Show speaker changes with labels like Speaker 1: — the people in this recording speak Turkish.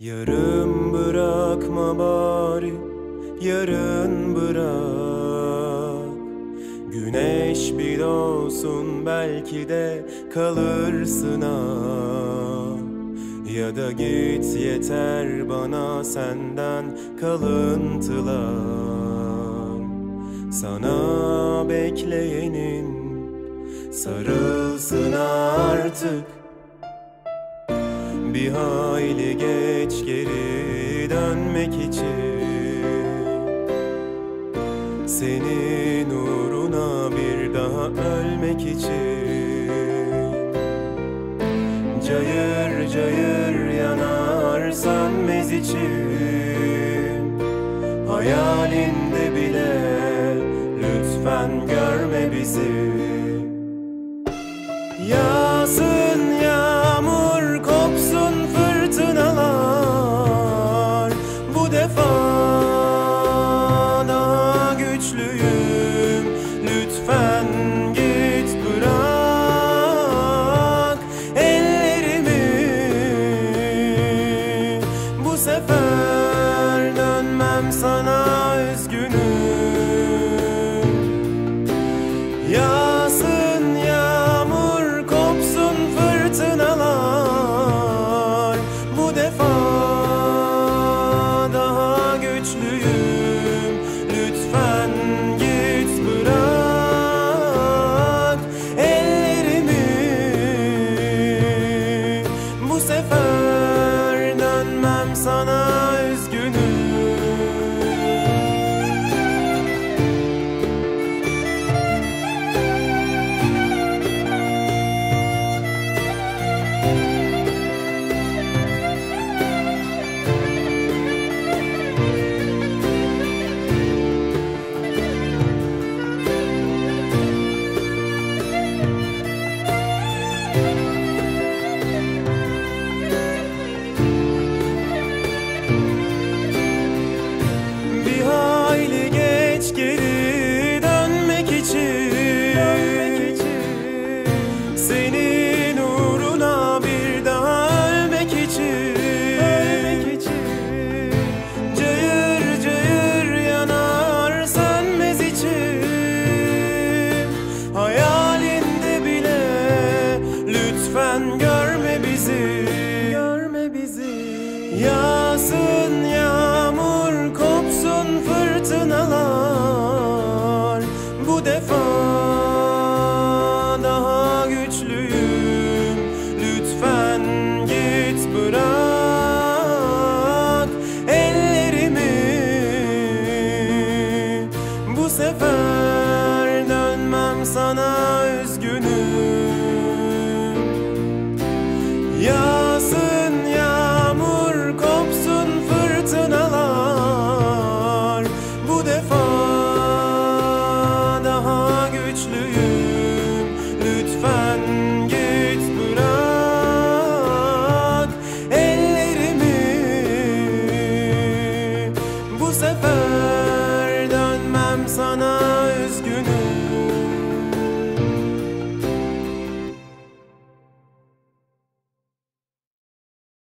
Speaker 1: Yarım bırakma bari, yarın bırak. Güneş bir doğsun belki de kalırsın Ya da git yeter bana senden kalıntılar. Sana bekleyenin sarılsın artık bir hayli geç geri dönmek için. Senin uğruna bir daha ölmek için. Cayır cayır yanar sönmez içim Hayalinde bile lütfen görme bizi sana üzgünüm. Yağsın yağmur kopsun fırtınalar. Bu defa daha güçlüyüm. Lütfen git bırak ellerimi. Bu sefer dönmem sana bizi. Görme bizi. Yağsın yağmur kopsun fırtınalar sana üzgünüm